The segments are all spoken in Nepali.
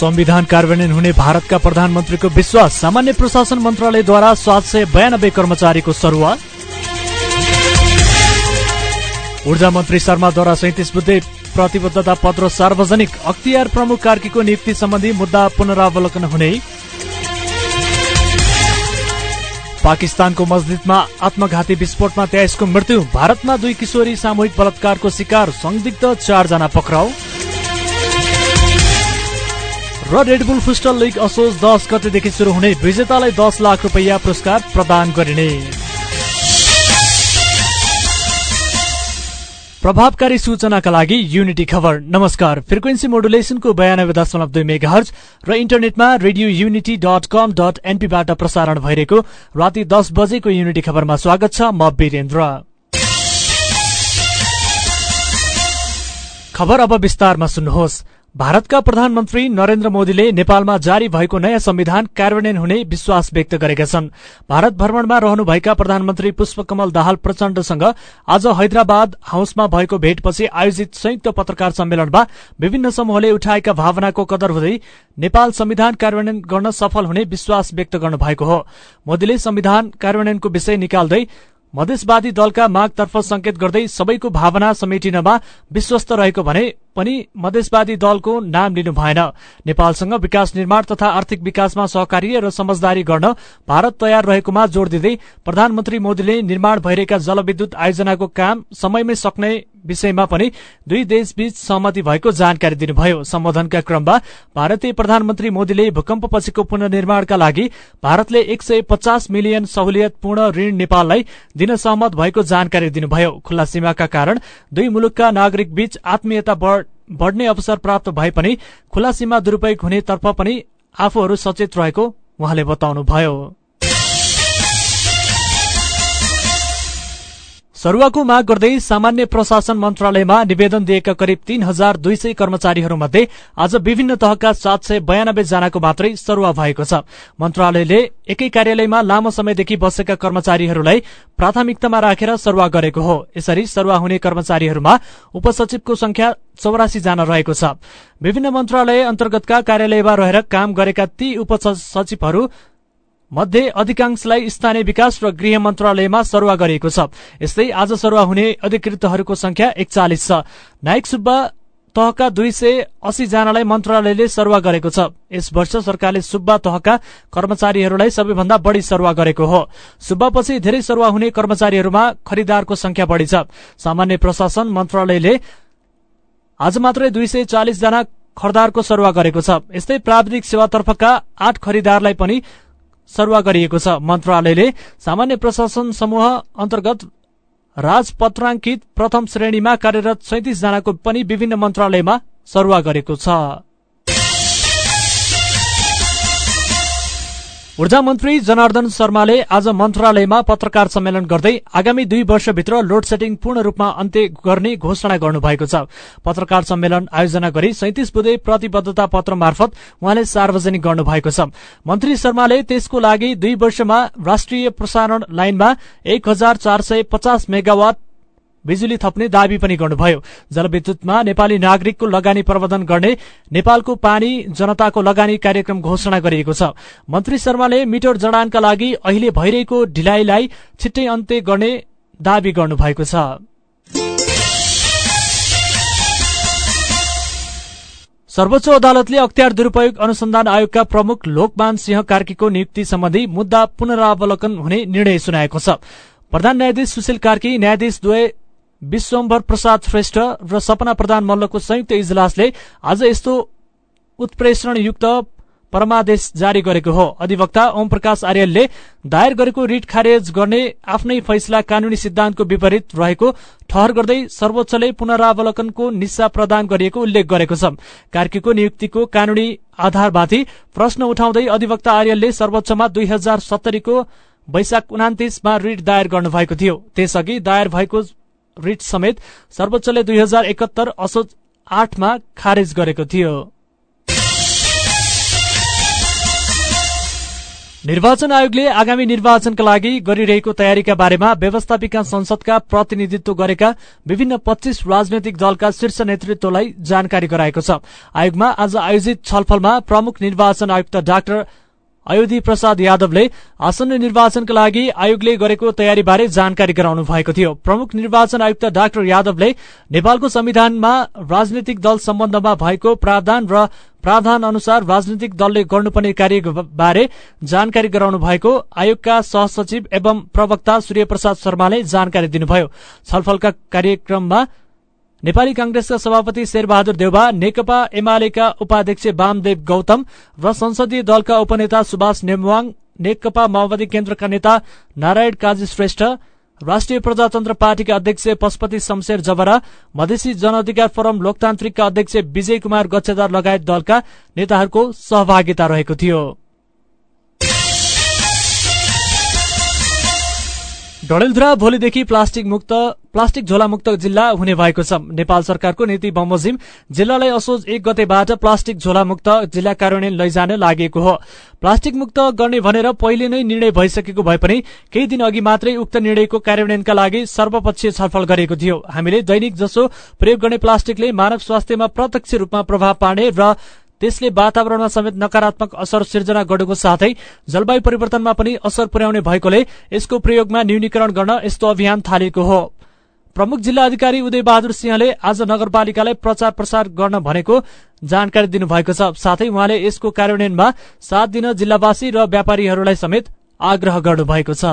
संविधान कार्यान्वयन हुने भारतका प्रधानमन्त्रीको विश्वास सामान्य प्रशासन मन्त्रालयद्वारा सात सय बयानब्बे कर्मचारीको सरुवा। ऊर्जा मन्त्री शर्माद्वारा सैतिस बुद्धे प्रतिबद्धता पत्र सार्वजनिक अख्तियार प्रमुख कार्कीको नियुक्ति सम्बन्धी मुद्दा पुनरावलोकन हुने। पाकिस्तानको मस्जिदमा आत्मघाती विस्फोटमा तेइसको मृत्यु भारतमा दुई किशोरी सामूहिक बलात्कारको शिकार संदिग्ध चारजना पक्राउ। र रेडबुल फुस्टल लिग असोज दस गतेदेखि शुरू हुने विजेतालाई दस लाख रुपियाँ पुरस्कार प्रदान गरिने। प्रभावकारी सूचनाका लागि युनिटी खबर। नमस्कार। फ्रिक्वेन्सी मोडुलेसनको बयानब्बे दशमलव दुई मेगा र इन्टरनेटमा radio unity dot com dot एनपीबाट प्रसारण भइरहेको राति दस बजेको युनिटी खबरमा स्वागत छ म वीरेन्द्र। खबर अब विस्तारमा सुन्नुहोस्। भारतका प्रधानमन्त्री नरेन्द्र मोदीले नेपालमा जारी भएको नयाँ संविधान कार्यान्वयन हुने विश्वास व्यक्त गरेका छन्। भारत भ्रमणमा रहनुभएका प्रधानमन्त्री पुष्पकमल दाहाल प्रचण्डसँग आज हैदराबाद हाउसमा भएको भेटपछि आयोजित संयुक्त पत्रकार सम्मेलनमा विभिन्न समूहले उठाएका भावनाको कदर हुँदै नेपाल संविधान कार्यान्वयन गर्न सफल हुने विश्वास व्यक्त गर्नुभएको हो। मोदीले संविधान कार्यान्वयनको विषय निकाल्दै मधेसवादी दलका मागतर्फ संकेत गर्दै सबैको भावना समेटिनमा विश्वस्त रहेको भने पनि मधेसवादी दलको नाम लिनु भएन। नेपालसँग विकास निर्माण तथा आर्थिक विकासमा सहकार्य र समझदारी गर्न भारत तयार रहेकोमा जोड़ दिँदै प्रधानमन्त्री मोदीले निर्माण भइरहेका जलविद्युत आयोजनाको काम समयमै सक्ने विषयमा पनि दुई देशबीच सहमति भएको जानकारी दिनुभयो। सम्बोधनका क्रममा भारतीय प्रधानमन्त्री मोदीले भूकम्पपछिको पुनर्निर्माणका लागि भारतले एक सय पचास मिलियन सहुलियतपूर्ण ऋण नेपाललाई दिन सहमत भएको जानकारी दिनुभयो। खुल्ला सीमाका कारण दुई मुलुकका नागरिक बीच आत्मीयता बढ़ने अवसर प्राप्त भए पनि खुल्ला सीमा दुरूपयोग हुनेतर्फ पनि आफूहरू सचेत रहेको उहाँले बताउनुभयो। सरुवाको माग गर्दै सामान्य प्रशासन मन्त्रालयमा निवेदन दिएका करिब तीन हजार दुई सय कर्मचारीहरूमध्ये आज विभिन्न तहका सात सय बयानब्बे जनाको मात्रै सरुवा भएको छ। मन्त्रालयले एकै कार्यालयमा लामो समयदेखि बसेका कर्मचारीहरूलाई प्राथमिकतामा राखेर सरुवा गरेको हो। यसरी सरुवा हुने कर्मचारीहरूमा उपसचिवको संख्या चौरासी जना रहेको छ। विभिन्न मन्त्रालय अन्तर्गतका कार्यालयमा रहेर काम गरेका ती उपसचिवहरू मध्ये अधिकांशलाई स्थानीय विकास र गृह मन्त्रालयमा सरुवा गरिएको छ। यस्तै आज सरुवा हुने अधिकृतहरूको संख्या एकचालिस छ। नायक सुब्बा तहका दुई सय अस्सी जनालाई मन्त्रालयले सरुवा गरेको छ। यस वर्ष सरकारले सुब्बा तहका कर्मचारीहरूलाई सबैभन्दा बढ़ी सरुवा गरेको हो। सुब्बापछि धेरै सरुवा हुने कर्मचारीहरूमा खरिदारको संख्या बढ़ी छ। सामान्य प्रशासन मन्त्रालयले आज मात्रै दुई सय चालिस जना खरदारको सरुवा गरेको छ। यस्तै प्राविधिक सेवातर्फका आठ खरिदारलाई पनि सरुवा गरिएको छ। मन्त्रालयले सामान्य प्रशासन समूह अन्तर्गत राजपत्राङ्कित प्रथम श्रेणीमा कार्यरत सैतिस जनाको पनि विभिन्न मन्त्रालयमा सरुवा गरेको छ। ऊर्जा मन्त्री जनार्दन शर्माले आज मन्त्रालयमा पत्रकार सम्मेलन गर्दै आगामी दुई वर्षभित्र लोड सेडिङ पूर्ण रूपमा अन्त्य गर्ने घोषणा गर्नुभएको छ। पत्रकार सम्मेलन आयोजना गरी सैतिस बुधे प्रतिबद्धता पत्र मार्फत उहाँले सार्वजनिक गर्नुभएको छ। मन्त्री शर्माले त्यसको लागि दुई वर्षमा राष्ट्रिय प्रसारण लाइनमा एक हजार चार सय पचास मेगावाट बिजुली थप्ने दावी पनि गर्नुभयो। जलविद्युतमा नेपाली नागरिकको लगानी प्रबन्धन गर्ने नेपालको पानी जनताको लगानी कार्यक्रम घोषणा गरिएको छ। मन्त्री शर्माले मिटर जडानका लागि अहिले भइरहेको ढिलाइलाई छिट्टै अन्त्य गर्ने दावी गर्नुभएको छ। सर्वोच्च अदालतले अख्तियार दुरूपयोग अनुसन्धान आयोगका प्रमुख लोकमान सिंह कार्कीको नियुक्ति सम्बन्धी मुद्दा पुनरावलोकन हुने निर्णय सुनाएको छ। प्रधान न्यायाधीश सुशील कार्की न्यायाधीश द्वय विश्वम्भर प्रसाद श्रेष्ठ र सपना प्रधान मल्लको संयुक्त इजलासले आज यस्तो उत्प्रेषणयुक्त परमादेश जारी गरेको हो। अधिवक्ता ओम प्रकाश आर्यलले दायर गरेको रिट खारेज गर्ने आफ्नै फैसला कानूनी सिद्धान्तको विपरीत रहेको ठहर गर्दै सर्वोच्चले पुनरावलोकनको निस्सा प्रदान गरिएको उल्लेख गरेको छ। कार्कीको नियुक्तिको कानूनी आधारमाथि प्रश्न उठाउँदै अधिवक्ता आर्यलले सर्वोच्चमा दुई हजार सत्तरीको वैशाख उनातिसमा रिट दायर गर्नुभएको थियो। त्यसअघि दायर भएको रिट समेत सर्वोच्चले दुई हजार एकहत्तर असोज आठमा खारेज गरेको थियो। निर्वाचन आयोगले आगामी निर्वाचनका लागि गरिरहेको तयारीका बारेमा व्यवस्थापिका संसदका प्रतिनिधित्व गरेका विभिन्न पच्चीस राजनैतिक दलका शीर्ष नेतृत्वलाई जानकारी गराएको छ। आयोगमा आज आयोजित छलफलमा प्रमुख निर्वाचन आयुक्त डाक्टर अयोधी प्रसाद यादवले आसन्न निर्वाचनका लागि आयोगले गरेको तयारीबारे जानकारी गराउनु भएको थियो। प्रमुख निर्वाचन आयुक्त डाक्टर यादवले नेपालको संविधानमा राजनैतिक दल सम्बन्धमा भएको प्रावधान र प्रावधान अनुसार राजनैतिक दलले गर्नुपर्ने कार्यबारे जानकारी गराउनु भएको आयोगका सहसचिव एवं प्रवक्ता सूर्य प्रसाद शर्माले जानकारी दिनुभयो। छलफलका कार्यक्रममा नेपाली कांग्रेसका सभापति शेरबहादुर देउबा नेकपा एमालेका उपाध्यक्ष वामदेव गौतम र संसदीय दलका उपनेता सुभाष नेमवाङ नेकपा माओवादी केन्द्रका नेता नारायण काजी श्रेष्ठ राष्ट्रिय प्रजातन्त्र पार्टीका अध्यक्ष पशुपति शमशेर जबरा मधेसी जनअधिकार फोरम लोकतान्त्रिकका अध्यक्ष विजय कुमार गच्छेदार लगायत दलका नेताहरूको सहभागिता रहेको थियो। डडेलधुरा भोलिदेखि प्लास्टिक मुक्त प्लास्टिक झोला मुक्त जिल्ला हुने भएको छ। नेपाल सरकारको नीति बमोजिम। जिल्लालाई असोज एक गतेबाट प्लास्टिक झोला मुक्त जिल्ला कार्यान्वयन लैजान लागेको हो। प्लास्टिक मुक्त गर्ने भनेर पहिले नै निर्णय भइसकेको भए पनि केही दिन अघि मात्रै उक्त निर्णयको कार्यान्वयनका लागि सर्वपक्षीय छलफल गरेको थियो। हामीले दैनिक जसो प्रयोग गर्ने प्लास्टिकले मानव स्वास्थ्यमा प्रत्यक्ष रूपमा प्रभाव पार्ने र त्यसले वातावरणमा समेत नकारात्मक असर सिर्जना गरेको साथै जलवायु परिवर्तनमा पनि असर पुर्याउने भएकोले यसको प्रयोगमा न्यूनीकरण गर्न यस्तो अभियान थालिएको हो। प्रमुख जिल्ला अधिकारी उदय बहादुर सिंहले आज नगरपालिकालाई प्रचार प्रसार गर्न भनेको जानकारी दिनुभएको छ। साथै उहाँले यसको कार्यान्वयनमा सात दिन जिल्लावासी र व्यापारीहरूलाई समेत आग्रह गर्नुभएको छ।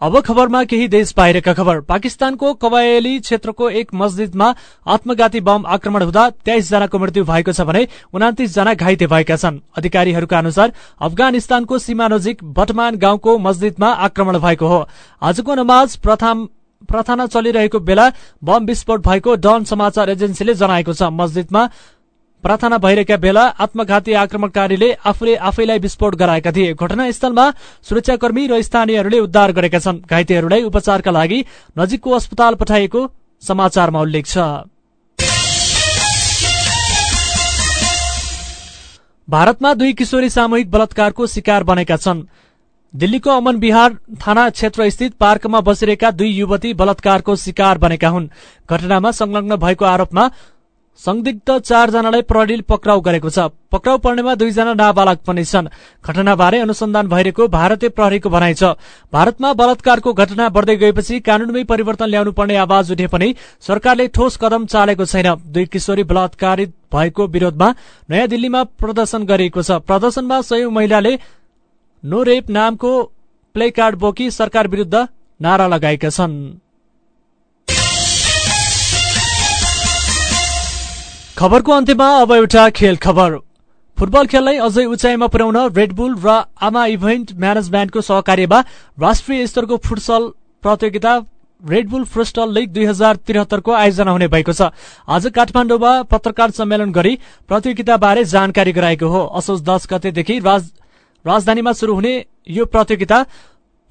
अब खबरमा केही देश बाहिरका खबर। पाकिस्तानको कबायली क्षेत्रको एक मस्जिदमा आत्मघाती बम आक्रमण हुँदा तेइस जनाको मृत्यु भएको छ भने उनातिस जना घाइते भएका छन्। अधिकारीहरूका अनुसार अफगानिस्तानको सीमा नजिक बटमान गाउँको मस्जिदमा आक्रमण भएको हो। आजको नमाज प्रार्थना चलिरहेको बेला बम विस्फोट भएको डन समाचार एजेन्सीले जनाएको छ। मस्जिदमा प्रार्थना भइरहेका बेला आत्मघाती आक्रमणकारीले आफूले आफैलाई विस्फोट गराएका थिए। घटनास्थलमा सुरक्षाकर्मी र स्थानीयहरूले उद्धार गरेका छन्। घाइतेहरूलाई उपचारका लागि नजिकको अस्पताल पठाइएको समाचारमा उल्लेख छ। भारतमा दुई किशोरी सामूहिक बलात्कारको शिकार बनेका छन्। दिल्लीको अमन विहार थाना क्षेत्र स्थित पार्कमा बसिरहेका दुई युवती बलात्कारको शिकार बनेका हुन्। घटनामा संलग्न भएको आरोपमा संदिग्ध चारजनालाई प्रहरीले पक्राउ गरेको छ। पक्राउ पर्नेमा दुईजना नाबालक पनि छन्। घटनाबारे अनुसन्धान भइरहेको भारतीय प्रहरीको भनाइ छ। भारतमा बलात्कारको घटना बढ़दै गएपछि कानूनमै परिवर्तन ल्याउनु पर्ने आवाज उठे पनि सरकारले ठोस कदम चालेको छैन। दुई किशोरी बलात्कारित भएको विरोधमा नयाँ दिल्लीमा प्रदर्शन गरिएको छ। प्रदर्शनमा सयौं महिलाले नो रेप नामको प्ले कार्ड बोकी सरकार विरूद्ध नारा लगाएका छन्। खबरको अन्त्यमा अब एउटा खेल खबर। फुटबल खेललाई अझै उचाइमा पुर्याउन रेडबुल र आमा इभेन्ट म्यानेजमेन्टको सहकार्यमा राष्ट्रिय स्तरको फुटसल प्रतियोगिता रेडबुल फुटसल लिग दुई हजार त्रिहत्तरको आयोजना हुने भएको छ। आज काठमाडौँमा पत्रकार सम्मेलन गरी प्रतियोगिताबारे जानकारी गराएको हो। असोज दस गतेदेखि राजधानीमा शुरू हुने यो प्रतियोगिता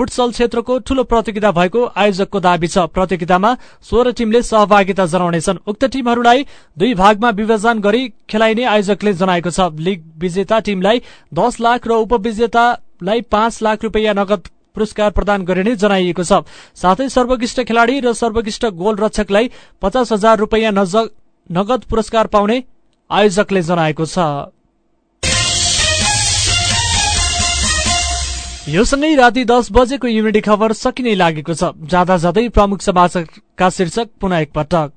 फुटसल क्षेत्रको ठूलो प्रतियोगिता भएको आयोजकको दावी छ। प्रतियोगितामा सोह्र टीमले सहभागिता जनाउनेछन्। उक्त टीमहरूलाई दुई भागमा विभाजन गरी खेलाइने आयोजकले जनाएको छ। लीग विजेता टीमलाई दस लाख र उपविजेतालाई पाँच लाख रुपियाँ नगद पुरस्कार प्रदान गरिने जनाइएको छ। साथै सर्वोत्कृष्ट खेलाड़ी र सर्वोत्कृष्ट गोल रक्षकलाई पचास हजार रुपियाँ नगद पुरस्कार पाउने आयोजकले जनाएको छ। यो सँगै राति दस बजेको युनिटी खबर सकिने लागेको छ। जाँदा जाँदै प्रमुख समाचारका शीर्षक पुनः एकपटक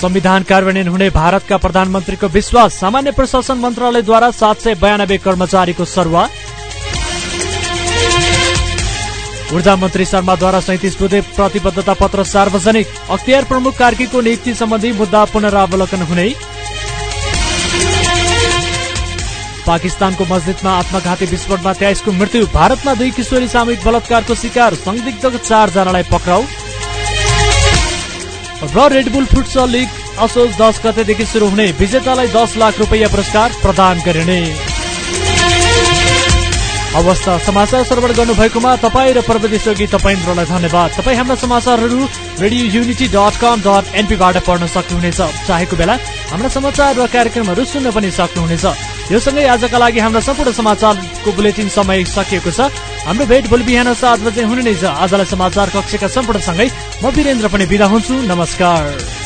संविधान कार्यान्वयन हुने भारतका प्रधानमन्त्रीको विश्वास। सामान्य प्रशासन मन्त्रालयद्वारा सात सय बयानब्बे कर्मचारीको सरुवा। ऊर्जा मन्त्री शर्माद्वारा सैतिस बुधे प्रतिबद्धता पत्र सार्वजनिक। अख्तियार प्रमुख कार्कीको नियुक्ति सम्बन्धी मुद्दा पुनरावलोकन हुने। पाकिस्तानको मस्जिदमा आत्मघाती विस्फोटमा तेइसको मृत्यु भारतमा दुई किशोरी सामूहिक बलात्कारको शिकार संदिग्ध चारजनालाई पक्राउ। र रेडबुल फुटसल लिग असोज दस गतेदेखि शुरू हुने विजेतालाई दस लाख रुपियाँ पुरस्कार प्रदान गरिने। अवस्था समाचार श्रवण गर्नुभएकोमा तपाईँ र प्रविधि सहयोगी तपाईँन्द्रलाई धन्यवाद। तपाईँ हाम्रा समाचारहरू radio unity dot com dot एनपीबाट पढ्न सक्नुहुनेछ। चाहेको बेला हाम्रा समाचार र कार्यक्रमहरू सुन्न पनि सक्नुहुनेछ। यो सँगै आजका लागि हाम्रा सम्पूर्ण समाचारको बुलेटिन समय सकिएको छ। हाम्रो भेट भोलि बिहान सात बजे हुने नै छ। आजलाई समाचार कक्षका सम्पूर्णसँगै म वीरेन्द्र पनि बिदा हुन्छु। नमस्कार।